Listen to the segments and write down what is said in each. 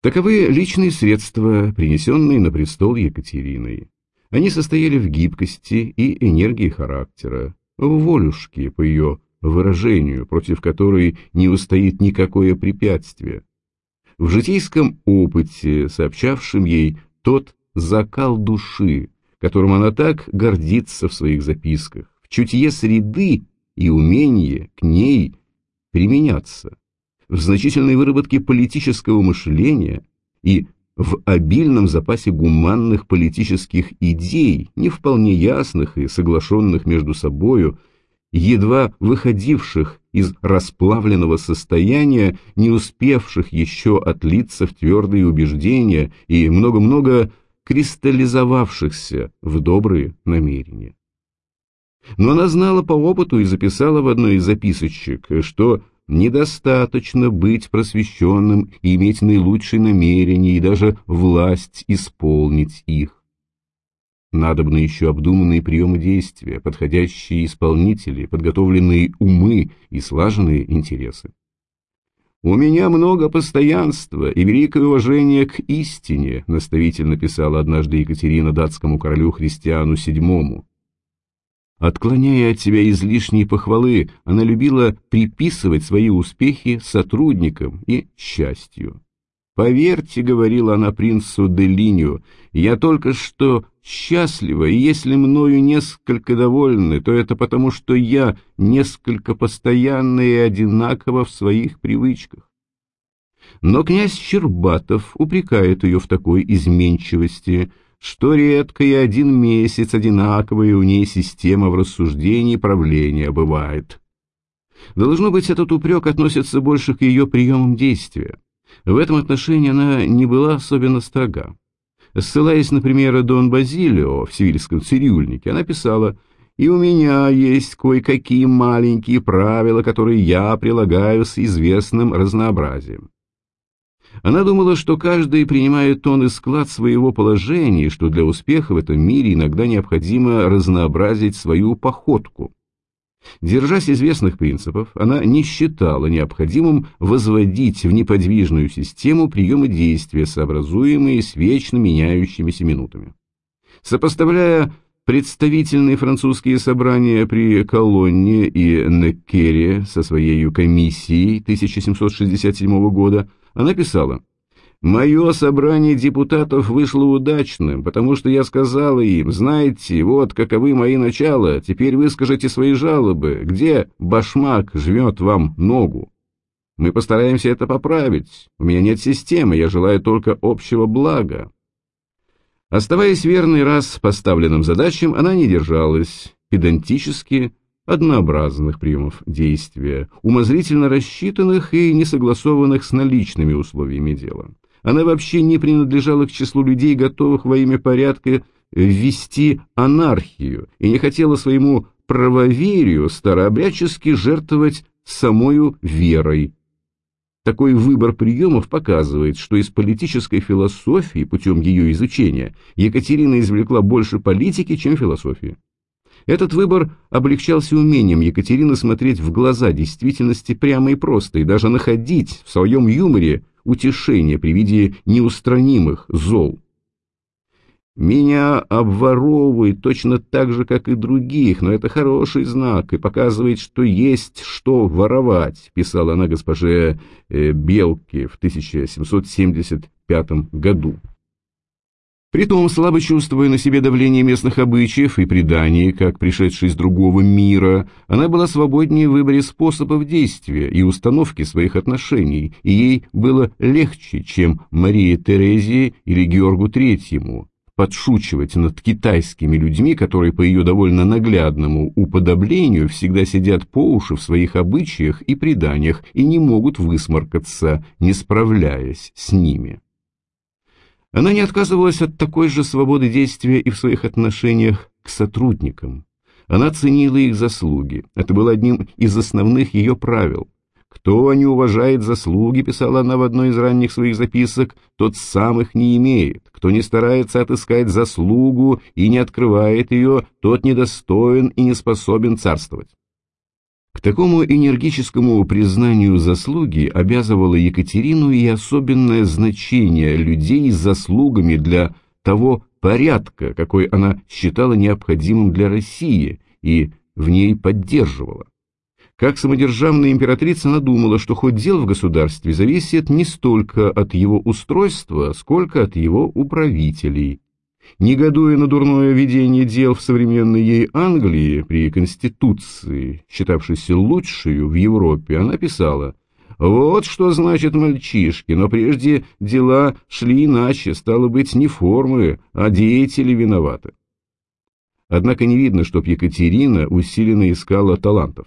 Таковы личные средства, принесенные на престол Екатериной. Они состояли в гибкости и энергии характера, в волюшке, по ее выражению, против которой не устоит никакое препятствие, в житейском опыте, сообщавшем ей тот закал души, которым она так гордится в своих записках, в чутье среды и умение к ней применяться, в значительной выработке политического мышления и в обильном запасе гуманных политических идей, не вполне ясных и соглашенных между собою, едва выходивших из расплавленного состояния, не успевших еще отлиться в твердые убеждения и много-много кристаллизовавшихся в добрые намерения. Но она знала по опыту и записала в одной из записочек, что недостаточно быть просвещенным и иметь наилучшие намерения и даже власть исполнить их. Надобны еще обдуманные приемы действия, подходящие исполнители, подготовленные умы и слаженные интересы. «У меня много постоянства и великое уважение к истине», наставительно писала однажды Екатерина датскому королю Христиану VII. Отклоняя от себя излишние похвалы, она любила приписывать свои успехи сотрудникам и счастью. «Поверьте», — говорила она принцу Делинью, — «я только что счастлива, и если мною несколько довольны, то это потому, что я несколько постоянно и одинаково в своих привычках». Но князь Щербатов упрекает ее в такой изменчивости, что редко и один месяц одинаковая у ней система в рассуждении правления бывает. Должно быть, этот упрек относится больше к ее приемам действия. В этом отношении она не была особенно строга. Ссылаясь, на Дон Базилио в сивильском цирюльнике, она писала «И у меня есть кое-какие маленькие правила, которые я прилагаю с известным разнообразием». Она думала, что каждый принимает тон и склад своего положения, что для успеха в этом мире иногда необходимо разнообразить свою походку. Держась известных принципов, она не считала необходимым возводить в неподвижную систему приемы действия, сообразуемые с вечно меняющимися минутами. Сопоставляя представительные французские собрания при Колонне и Неккере со своей комиссией 1767 года, она писала Мое собрание депутатов вышло удачным, потому что я сказала им, знаете, вот каковы мои начала, теперь выскажите свои жалобы, где башмак жмет вам ногу. Мы постараемся это поправить, у меня нет системы, я желаю только общего блага. Оставаясь верной раз поставленным задачам, она не держалась педантически однообразных приемов действия, умозрительно рассчитанных и несогласованных с наличными условиями дела. Она вообще не принадлежала к числу людей, готовых во имя порядка ввести анархию, и не хотела своему правоверию старообрядчески жертвовать самою верой. Такой выбор приемов показывает, что из политической философии, путем ее изучения, Екатерина извлекла больше политики, чем философии. Этот выбор облегчался умением Екатерины смотреть в глаза действительности прямо и просто, и даже находить в своем юморе утешение при виде неустранимых зол. Меня обворовывают точно так же, как и других, но это хороший знак и показывает, что есть что воровать, писала она госпоже э, Белке в 1775 году. Притом, слабо чувствуя на себе давление местных обычаев и преданий, как пришедшей из другого мира, она была свободнее в выборе способов действия и установки своих отношений, и ей было легче, чем Марии Терезии или Георгу Третьему, подшучивать над китайскими людьми, которые по ее довольно наглядному уподоблению всегда сидят по уши в своих обычаях и преданиях и не могут высморкаться, не справляясь с ними. Она не отказывалась от такой же свободы действия и в своих отношениях к сотрудникам. Она ценила их заслуги. Это было одним из основных ее правил. «Кто не уважает заслуги», — писала она в одной из ранних своих записок, «тот сам их не имеет. Кто не старается отыскать заслугу и не открывает ее, тот недостоин и не способен царствовать». К такому энергическому признанию заслуги обязывало Екатерину и особенное значение людей с заслугами для того порядка, какой она считала необходимым для России и в ней поддерживала. Как самодержавная императрица надумала, что хоть дел в государстве зависит не столько от его устройства, сколько от его управителей. Негодуя на дурное ведение дел в современной ей Англии при Конституции, считавшейся лучшей в Европе, она писала «Вот что значит мальчишки, но прежде дела шли иначе, стало быть, не формы, а деятели виноваты». Однако не видно, чтоб Екатерина усиленно искала талантов.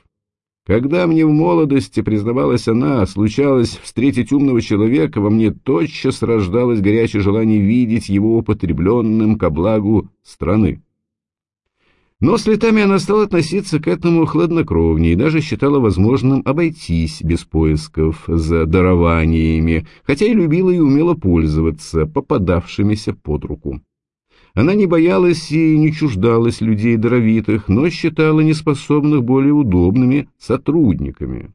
Когда мне в молодости, признавалась она, случалось встретить умного человека, во мне тотчас рождалось горячее желание видеть его употребленным ко благу страны. Но с летами она стала относиться к этому хладнокровнее и даже считала возможным обойтись без поисков за дарованиями, хотя и любила и умела пользоваться попадавшимися под руку. Она не боялась и не чуждалась людей даровитых, но считала неспособных более удобными сотрудниками.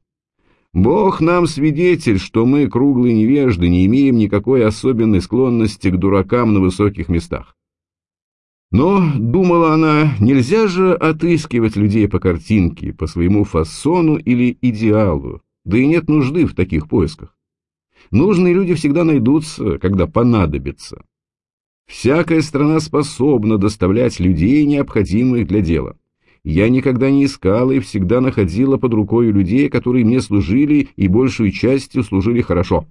Бог нам свидетель, что мы, круглые невежды, не имеем никакой особенной склонности к дуракам на высоких местах. Но, думала она, нельзя же отыскивать людей по картинке, по своему фасону или идеалу, да и нет нужды в таких поисках. Нужные люди всегда найдутся, когда понадобятся. Всякая страна способна доставлять людей, необходимых для дела. Я никогда не искала и всегда находила под рукой людей, которые мне служили и большую частью служили хорошо.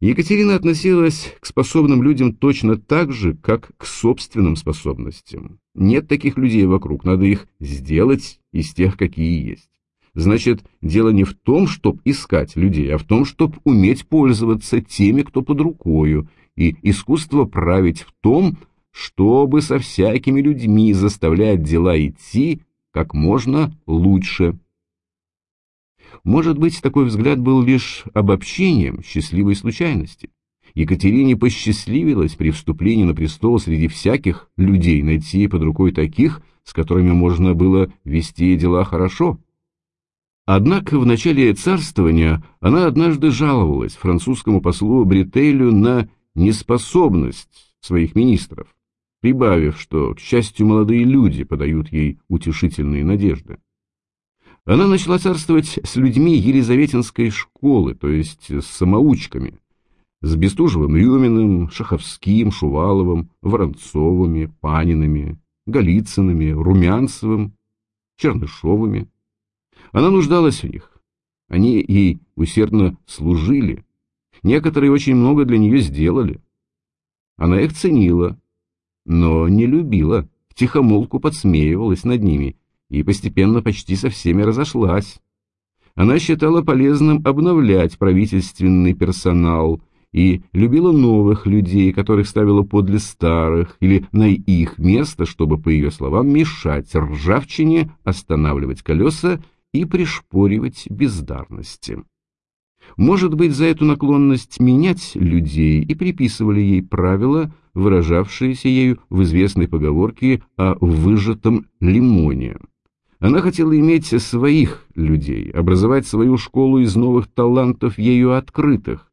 Екатерина относилась к способным людям точно так же, как к собственным способностям. Нет таких людей вокруг, надо их сделать из тех, какие есть. Значит, дело не в том, чтобы искать людей, а в том, чтобы уметь пользоваться теми, кто под рукою, и искусство править в том, чтобы со всякими людьми заставлять дела идти как можно лучше. Может быть, такой взгляд был лишь обобщением счастливой случайности. Екатерине посчастливилось при вступлении на престол среди всяких людей найти под рукой таких, с которыми можно было вести дела хорошо. Однако в начале царствования она однажды жаловалась французскому послу Брителю на неспособность своих министров, прибавив, что, к счастью, молодые люди подают ей утешительные надежды. Она начала царствовать с людьми Елизаветинской школы, то есть с самоучками, с Бестужевым Рюминым, Шаховским, Шуваловым, Воронцовыми, Панинами, Голицынами, Румянцевым, Чернышовыми. Она нуждалась в них. Они ей усердно служили, Некоторые очень много для нее сделали. Она их ценила, но не любила, втихомолку подсмеивалась над ними и постепенно почти со всеми разошлась. Она считала полезным обновлять правительственный персонал и любила новых людей, которых ставила подле старых или на их место, чтобы, по ее словам, мешать ржавчине, останавливать колеса и пришпоривать бездарности. Может быть, за эту наклонность менять людей и приписывали ей правила, выражавшиеся ею в известной поговорке о выжатом лимоне. Она хотела иметь своих людей, образовать свою школу из новых талантов ею открытых.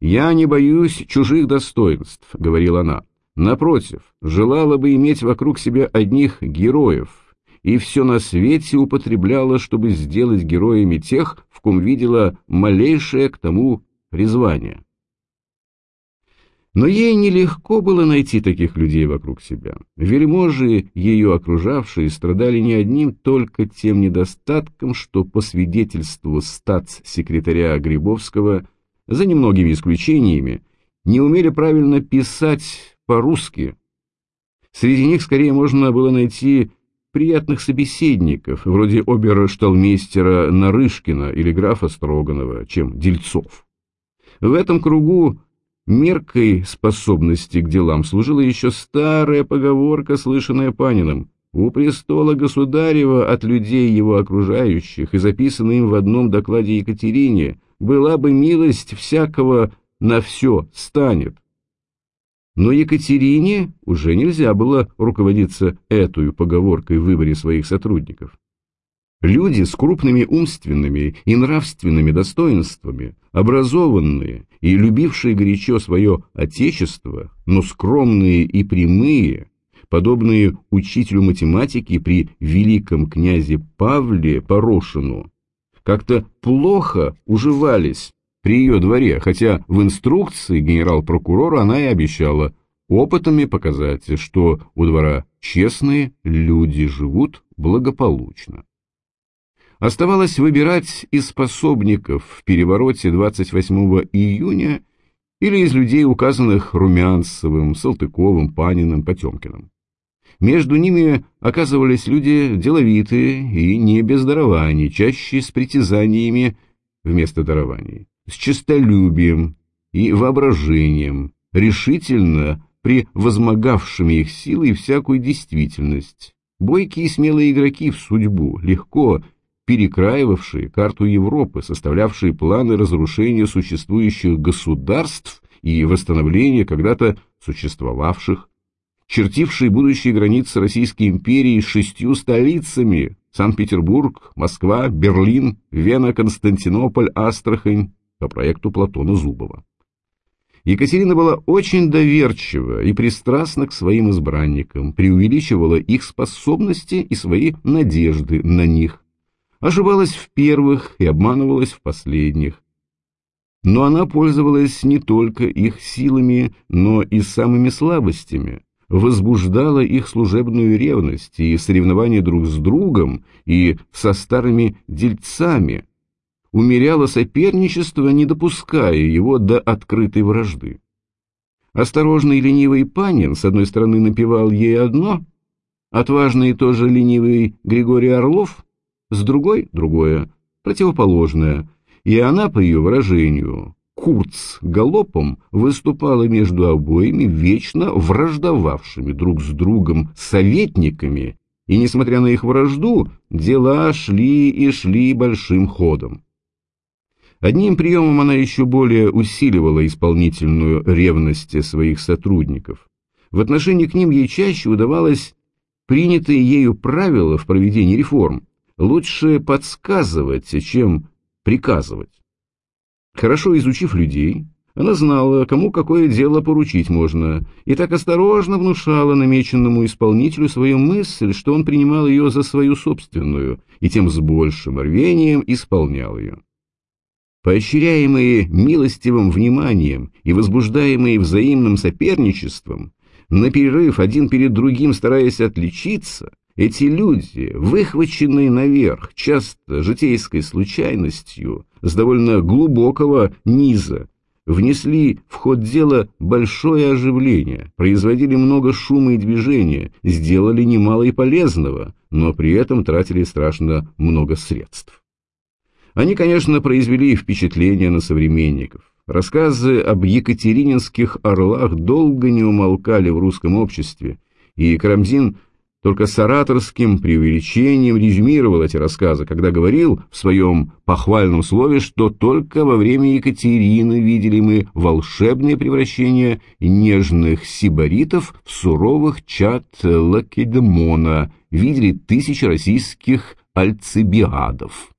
«Я не боюсь чужих достоинств», — говорила она. «Напротив, желала бы иметь вокруг себя одних героев, и все на свете употребляла, чтобы сделать героями тех, в ком видела малейшее к тому призвание. Но ей нелегко было найти таких людей вокруг себя. Вельможи, ее окружавшие, страдали не одним только тем недостатком, что по свидетельству статс-секретаря Грибовского, за немногими исключениями, не умели правильно писать по-русски. Среди них скорее можно было найти приятных собеседников, вроде обершталмейстера Нарышкина или графа Строганова, чем дельцов. В этом кругу меркой способности к делам служила еще старая поговорка, слышанная Паниным. У престола государева от людей его окружающих и записанная им в одном докладе Екатерине была бы милость всякого на все станет, но Екатерине уже нельзя было руководиться этой поговоркой в выборе своих сотрудников. Люди с крупными умственными и нравственными достоинствами, образованные и любившие горячо свое отечество, но скромные и прямые, подобные учителю математики при великом князе Павле Порошину, как-то плохо уживались при ее дворе, хотя в инструкции генерал-прокурора она и обещала опытами показать, что у двора честные люди живут благополучно. Оставалось выбирать из способников в перевороте 28 июня или из людей, указанных Румянцевым, Салтыковым, Паниным, Потемкиным. Между ними оказывались люди деловитые и не без дарований, чаще с притязаниями вместо дарований, с честолюбием и воображением, решительно при возмогавшими их силы и всякую действительность. Бойкие и смелые игроки в судьбу, легко перекраивавшие карту Европы, составлявшие планы разрушения существующих государств и восстановления когда-то существовавших, чертившие будущие границы Российской империи шестью столицами – Санкт-Петербург, Москва, Берлин, Вена, Константинополь, Астрахань по проекту Платона Зубова. Екатерина была очень доверчива и пристрастна к своим избранникам, преувеличивала их способности и свои надежды на них, ошибалась в первых и обманывалась в последних. Но она пользовалась не только их силами, но и самыми слабостями, возбуждала их служебную ревность и соревнования друг с другом и со старыми дельцами, умеряла соперничество, не допуская его до открытой вражды. Осторожный ленивый Панин, с одной стороны, напевал ей одно, отважный и тоже ленивый Григорий Орлов с другой – другое, противоположное, и она, по ее выражению, Курц галопом выступала между обоими вечно враждовавшими друг с другом советниками, и, несмотря на их вражду, дела шли и шли большим ходом. Одним приемом она еще более усиливала исполнительную ревность своих сотрудников. В отношении к ним ей чаще удавалось принятые ею правила в проведении реформ, лучше подсказывать, чем приказывать. Хорошо изучив людей, она знала, кому какое дело поручить можно, и так осторожно внушала намеченному исполнителю свою мысль, что он принимал ее за свою собственную, и тем с большим рвением исполнял ее. Поощряемые милостивым вниманием и возбуждаемые взаимным соперничеством, на перерыв один перед другим стараясь отличиться, эти люди, выхваченные наверх, часто житейской случайностью, с довольно глубокого низа, внесли в ход дела большое оживление, производили много шума и движения, сделали немало и полезного, но при этом тратили страшно много средств. Они, конечно, произвели впечатление на современников. Рассказы об екатерининских орлах долго не умолкали в русском обществе, и Карамзин только с ораторским преувеличением резюмировал эти рассказы, когда говорил в своем похвальном слове, что только во время Екатерины видели мы волшебное превращение нежных сибаритов в суровых чад Лакедемона, видели тысячи российских альцибиадов.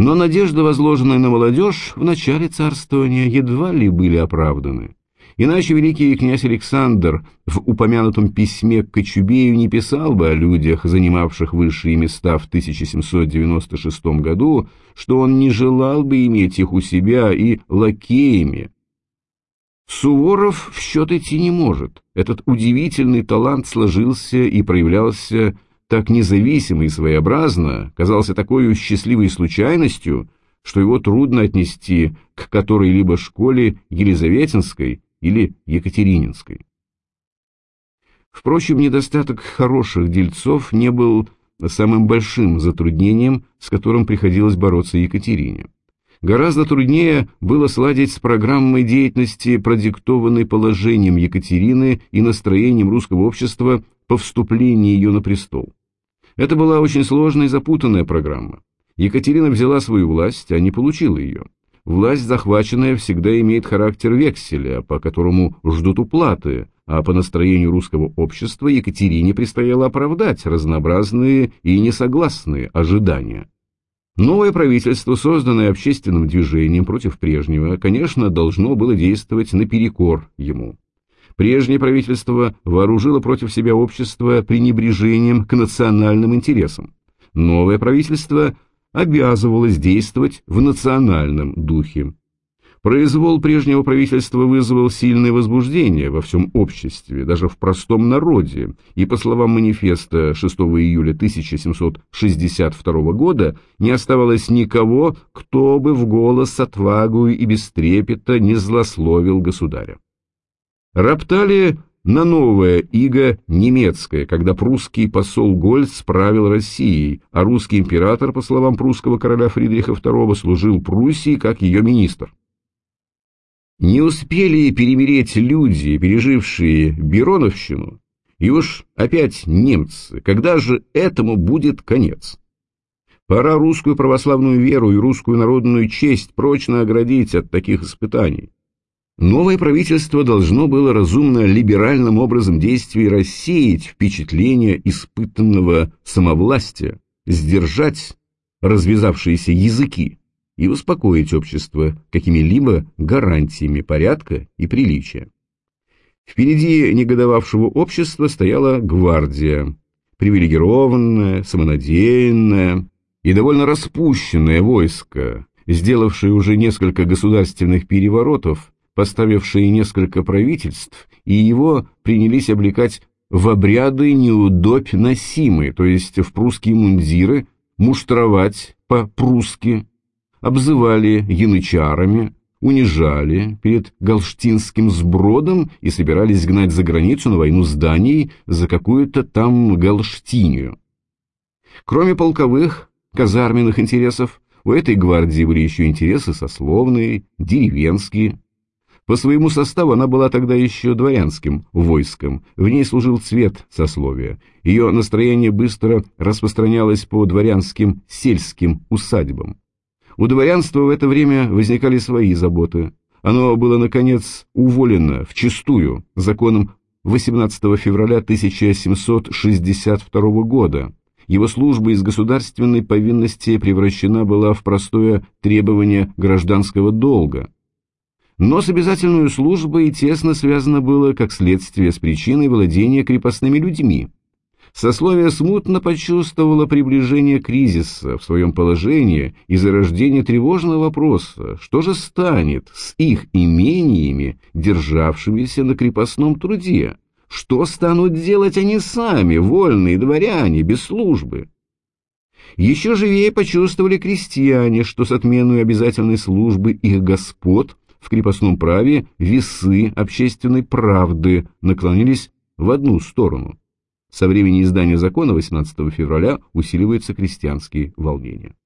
Но надежды, возложенные на молодежь, в начале царствования едва ли были оправданы. Иначе великий князь Александр в упомянутом письме к Кочубею не писал бы о людях, занимавших высшие места в 1796 году, что он не желал бы иметь их у себя и лакеями. Суворов в счет идти не может. Этот удивительный талант сложился и проявлялся так независимо и своеобразно, казался такой счастливой случайностью, что его трудно отнести к которой-либо школе Елизаветинской или Екатерининской. Впрочем, недостаток хороших дельцов не был самым большим затруднением, с которым приходилось бороться Екатерине. Гораздо труднее было сладить с программой деятельности, продиктованной положением Екатерины и настроением русского общества по вступлении ее на престол. Это была очень сложная и запутанная программа. Екатерина взяла свою власть, а не получила ее. власть захваченная всегда имеет характер векселя, по которому ждут уплаты, а по настроению русского общества Екатерине предстояло оправдать разнообразные и несогласные ожидания. Новое правительство, созданное общественным движением против прежнего, конечно, должно было действовать наперекор ему. Прежнее правительство вооружило против себя общество пренебрежением к национальным интересам. Новое правительство обязывалось действовать в национальном духе. Произвол прежнего правительства вызвал сильное возбуждение во всем обществе, даже в простом народе, и, по словам манифеста 6 июля 1762 года, не оставалось никого, кто бы в голос отвагую и без не злословил государя. Роптали на новое иго немецкое, когда прусский посол Гольц правил Россией, а русский император, по словам прусского короля Фридриха II, служил Пруссии как ее министр. Не успели перемереть люди, пережившие Бероновщину, и уж опять немцы. Когда же этому будет конец? Пора русскую православную веру и русскую народную честь прочно оградить от таких испытаний. Новое правительство должно было разумно либеральным образом действий рассеять впечатление испытанного самовластия, сдержать развязавшиеся языки, и успокоить общество какими-либо гарантиями порядка и приличия. Впереди негодовавшего общества стояла гвардия, привилегированное, самонадеянное и довольно распущенное войско, сделавшее уже несколько государственных переворотов, поставившее несколько правительств, и его принялись облекать в обряды неудобь носимые, то есть в прусские мундиры, муштровать по-прусски, обзывали янычарами, унижали перед галштинским сбродом и собирались гнать за границу на войну с Данией за какую-то там галштинию. Кроме полковых, казарменных интересов, у этой гвардии были еще интересы сословные, деревенские. По своему составу она была тогда еще дворянским войском, в ней служил цвет сословия. Ее настроение быстро распространялось по дворянским сельским усадьбам. У дворянства в это время возникали свои заботы. Оно было, наконец, уволено вчистую законом 18 февраля 1762 года. Его служба из государственной повинности превращена была в простое требование гражданского долга. Но с обязательной службой тесно связано было как следствие с причиной владения крепостными людьми. Сословие смутно почувствовало приближение кризиса в своем положении и зарождение тревожного вопроса, что же станет с их имениями, державшимися на крепостном труде? Что станут делать они сами, вольные дворяне, без службы? Еще живее почувствовали крестьяне, что с отменой обязательной службы их господ в крепостном праве весы общественной правды наклонились в одну сторону. Со времени издания закона 18 февраля усиливаются крестьянские волнения.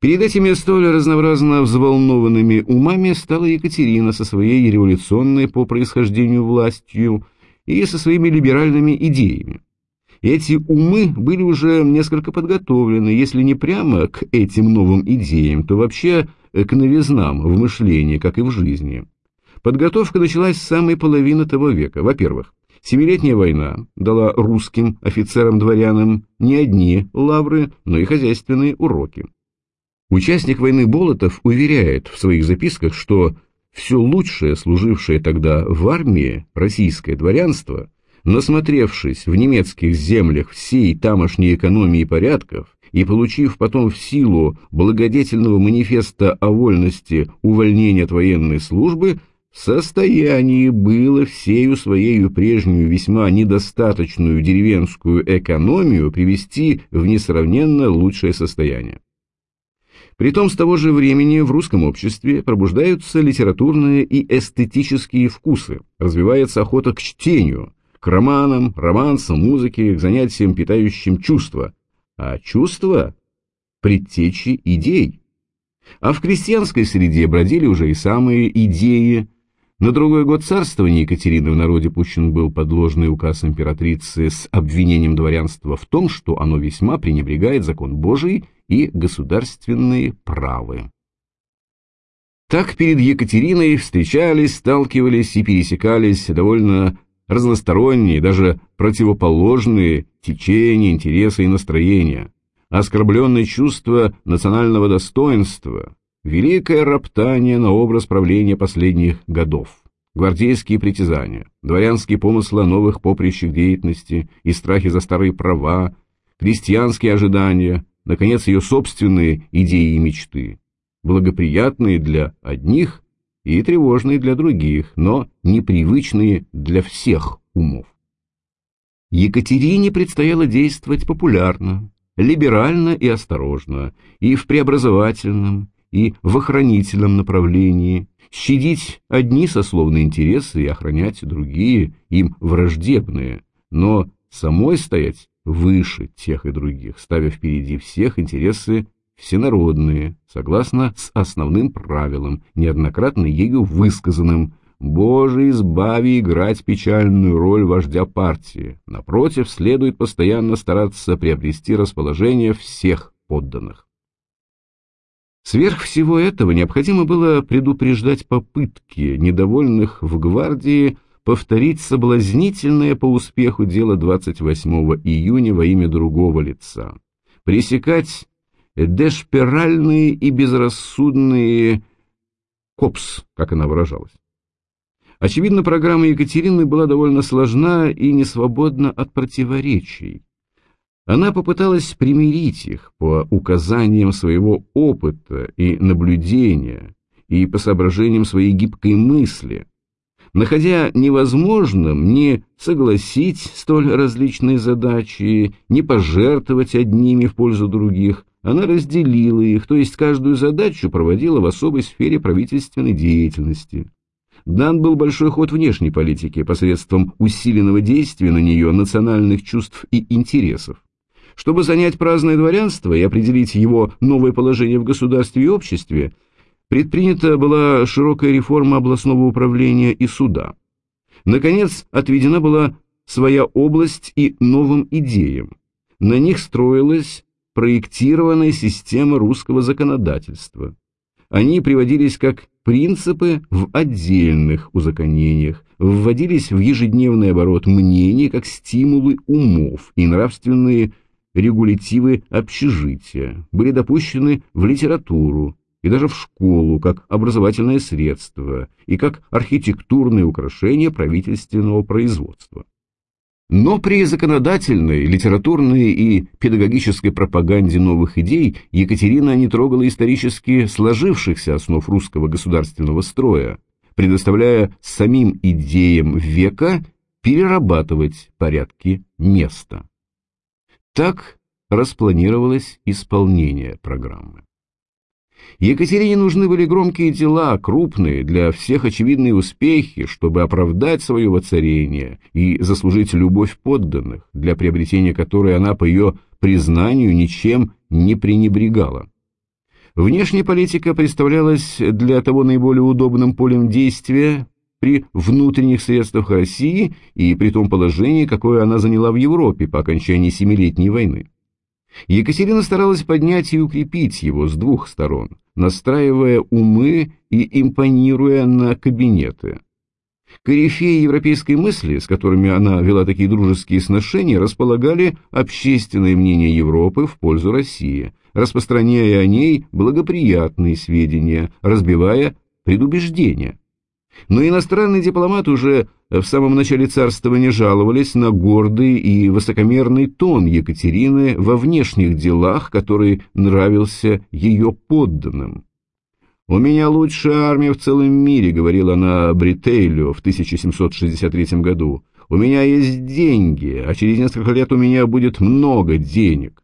Перед этими столь разнообразно взволнованными умами стала Екатерина со своей революционной по происхождению властью и со своими либеральными идеями. Эти умы были уже несколько подготовлены, если не прямо к этим новым идеям, то вообще к новизнам в мышлении, как и в жизни. Подготовка началась с самой половины того века. Во-первых, Семилетняя война дала русским офицерам-дворянам не одни лавры, но и хозяйственные уроки. Участник войны Болотов уверяет в своих записках, что все лучшее, служившее тогда в армии, российское дворянство, насмотревшись в немецких землях всей тамошней экономии порядков и получив потом в силу благодетельного манифеста о вольности увольнения от военной службы, в состоянии было всею своею прежнюю весьма недостаточную деревенскую экономию привести в несравненно лучшее состояние. Притом с того же времени в русском обществе пробуждаются литературные и эстетические вкусы, развивается охота к чтению, к романам, романсам, музыке, к занятиям, питающим чувства, а чувства – предтечи идей. А в крестьянской среде бродили уже и самые идеи, на другой год царствования Екатерины в народе пущен был подложный указ императрицы с обвинением дворянства в том, что оно весьма пренебрегает закон Божий и государственные правы. Так перед Екатериной встречались, сталкивались и пересекались довольно разносторонние, даже противоположные течения, интересы и настроения, оскорбленное чувство национального достоинства, великое роптание на образ правления последних годов, гвардейские притязания, дворянские помыслы о новых поприщах деятельности и страхи за старые права, крестьянские ожидания, наконец, ее собственные идеи и мечты, благоприятные для одних и тревожные для других, но непривычные для всех умов. Екатерине предстояло действовать популярно, либерально и осторожно, и в преобразовательном, и в охранительном направлении, щадить одни сословные интересы и охранять другие, им враждебные, но самой стоять выше тех и других, ставя впереди всех интересы всенародные, согласно с основным правилом, неоднократно ею высказанным «Боже, избави играть печальную роль вождя партии». Напротив, следует постоянно стараться приобрести расположение всех подданных. Сверх всего этого необходимо было предупреждать попытки недовольных в гвардии повторить соблазнительное по успеху дело 28 июня во имя другого лица, пресекать дешпиральные и безрассудные копс, как она выражалась. Очевидно, программа Екатерины была довольно сложна и несвободна от противоречий. Она попыталась примирить их по указаниям своего опыта и наблюдения и по соображениям своей гибкой мысли, находя невозможным не согласить столь различные задачи, не пожертвовать одними в пользу других, она разделила их, то есть каждую задачу проводила в особой сфере правительственной деятельности. Дан был большой ход внешней политики посредством усиленного действия на нее национальных чувств и интересов. Чтобы занять праздное дворянство и определить его новое положение в государстве и обществе, предпринята была широкая реформа областного управления и суда. Наконец, отведена была своя область и новым идеям. На них строилась проектированная система русского законодательства. Они приводились как принципы в отдельных узаконениях, вводились в ежедневный оборот мнений как стимулы умов и нравственные регулятивы общежития, были допущены в литературу и даже в школу как образовательное средство и как архитектурное украшение правительственного производства. Но при законодательной, литературной и педагогической пропаганде новых идей Екатерина не трогала исторически сложившихся основ русского государственного строя, предоставляя самим идеям века перерабатывать порядки места. Так распланировалось исполнение программы. Екатерине нужны были громкие дела, крупные, для всех очевидные успехи, чтобы оправдать свое воцарение и заслужить любовь подданных, для приобретения которой она, по ее признанию, ничем не пренебрегала. Внешняя политика представлялась для того наиболее удобным полем действия при внутренних средствах России и при том положении, какое она заняла в Европе по окончании Семилетней войны. Екатерина старалась поднять и укрепить его с двух сторон, настраивая умы и импонируя на кабинеты. Корифеи европейской мысли, с которыми она вела такие дружеские сношения, располагали общественное мнение Европы в пользу России, распространяя о ней благоприятные сведения, разбивая предубеждения. Но иностранные дипломаты уже в самом начале царствования жаловались на гордый и высокомерный тон Екатерины во внешних делах, который нравился ее подданным. «У меня лучшая армия в целом мире», — говорила она Бритейлю в 1763 году. «У меня есть деньги, а через несколько лет у меня будет много денег».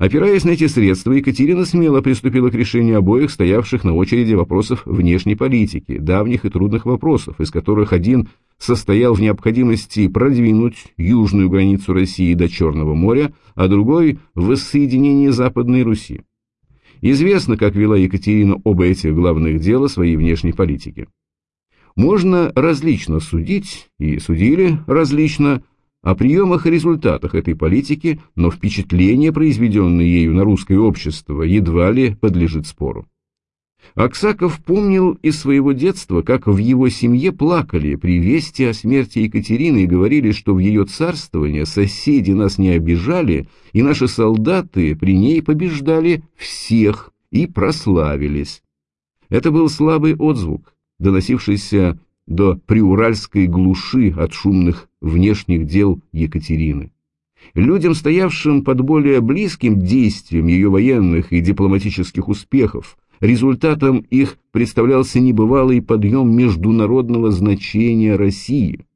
Опираясь на эти средства, Екатерина смело приступила к решению обоих стоявших на очереди вопросов внешней политики, давних и трудных вопросов, из которых один состоял в необходимости продвинуть южную границу России до Черного моря, а другой – в воссоединении Западной Руси. Известно, как вела Екатерина оба этих главных дела своей внешней политики. Можно различно судить, и судили различно, о приемах и результатах этой политики, но впечатление, произведенное ею на русское общество, едва ли подлежит спору. Аксаков помнил из своего детства, как в его семье плакали при вести о смерти Екатерины и говорили, что в ее царствование соседи нас не обижали, и наши солдаты при ней побеждали всех и прославились. Это был слабый отзвук, доносившийся до приуральской глуши от шумных внешних дел Екатерины. Людям, стоявшим под более близким действием ее военных и дипломатических успехов, результатом их представлялся небывалый подъем международного значения России.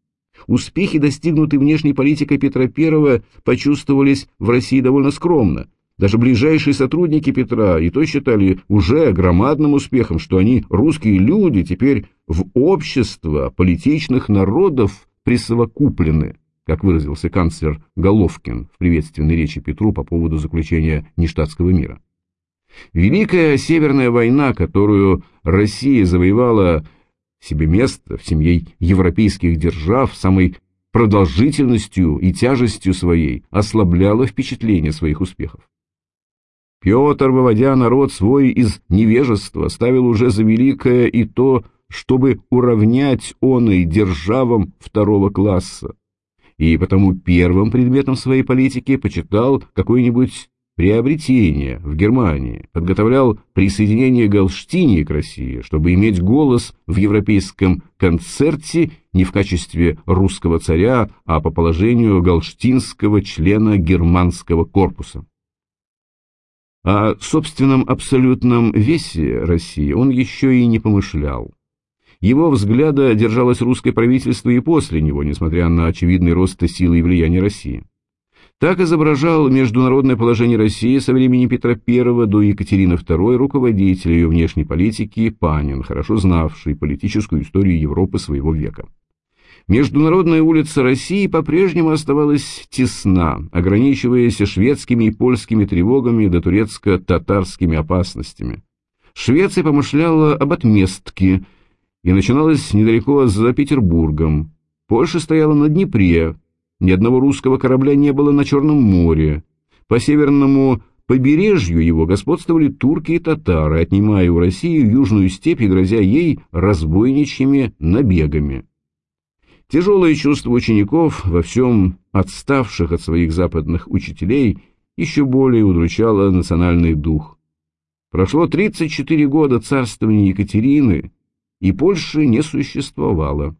Успехи, достигнутые внешней политикой Петра I, почувствовались в России довольно скромно, даже ближайшие сотрудники Петра и то считали уже громадным успехом, что они, русские люди, теперь в общество политичных народов присовокуплены, как выразился канцлер Головкин в приветственной речи Петру по поводу заключения нештатского мира. Великая Северная война, которую Россия завоевала себе место в семье европейских держав, самой продолжительностью и тяжестью своей ослабляла впечатление своих успехов. Петр, выводя народ свой из невежества, ставил уже за великое и то, чтобы уравнять он и державам второго класса. И потому первым предметом своей политики почитал какое-нибудь приобретение в Германии, подготовлял присоединение Галштинии к России, чтобы иметь голос в европейском концерте не в качестве русского царя, а по положению галштинского члена германского корпуса. О собственном абсолютном весе России он еще и не помышлял. Его взгляда держалось русское правительство и после него, несмотря на очевидный рост силы и влияния России. Так изображал международное положение России со времени Петра I до Екатерины II руководитель ее внешней политики Панин, хорошо знавший политическую историю Европы своего века. Международная улица России по-прежнему оставалась тесна, ограничиваясь шведскими и польскими тревогами да турецко-татарскими опасностями. Швеция помышляла об отместке и начиналась недалеко за Петербургом. Польша стояла на Днепре, ни одного русского корабля не было на Черном море. По северному побережью его господствовали турки и татары, отнимая у России южную степь и грозя ей разбойничьими набегами. Тяжелое чувство учеников, во всем отставших от своих западных учителей, еще более удручало национальный дух. Прошло 34 года царствования Екатерины, и Польши не существовало.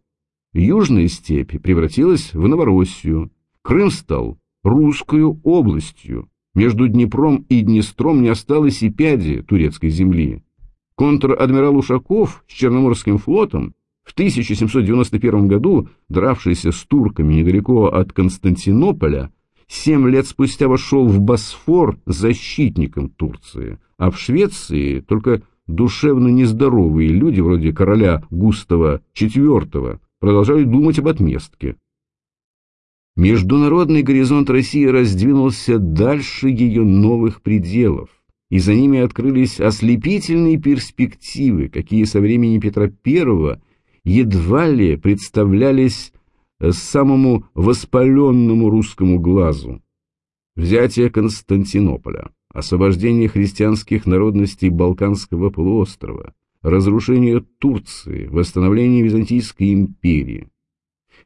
Южная степь превратилась в Новороссию, Крым стал русскую областью, между Днепром и Днестром не осталось и пяди турецкой земли. Контр-адмирал Ушаков с Черноморским флотом в 1791 году, дравшийся с турками недалеко от Константинополя, семь лет спустя вошел в Босфор защитником Турции, а в Швеции только душевно нездоровые люди вроде короля Густава IV продолжали думать об отместке. Международный горизонт России раздвинулся дальше ее новых пределов и за ними открылись ослепительные перспективы, какие со времени Петра I едва ли представлялись э, самому воспаленному русскому глазу. Взятие Константинополя, освобождение христианских народностей Балканского полуострова, разрушение Турции, восстановление Византийской империи.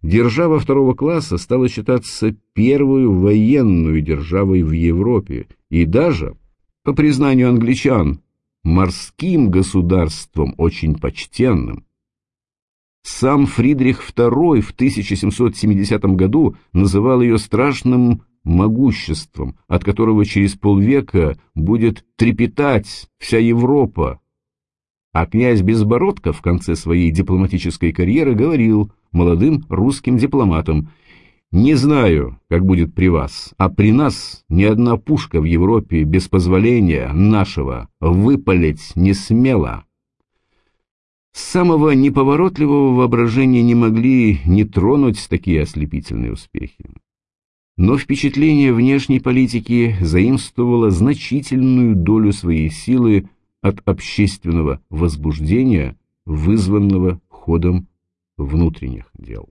Держава второго класса стала считаться первой военной державой в Европе и даже, по признанию англичан, морским государством очень почтенным. Сам Фридрих II в 1770 году называл ее страшным могуществом, от которого через полвека будет трепетать вся Европа. А князь Безбородко в конце своей дипломатической карьеры говорил молодым русским дипломатам «Не знаю, как будет при вас, а при нас ни одна пушка в Европе без позволения нашего выпалить не смела». Самого неповоротливого воображения не могли не тронуть такие ослепительные успехи. Но впечатление внешней политики заимствовало значительную долю своей силы от общественного возбуждения, вызванного ходом внутренних дел.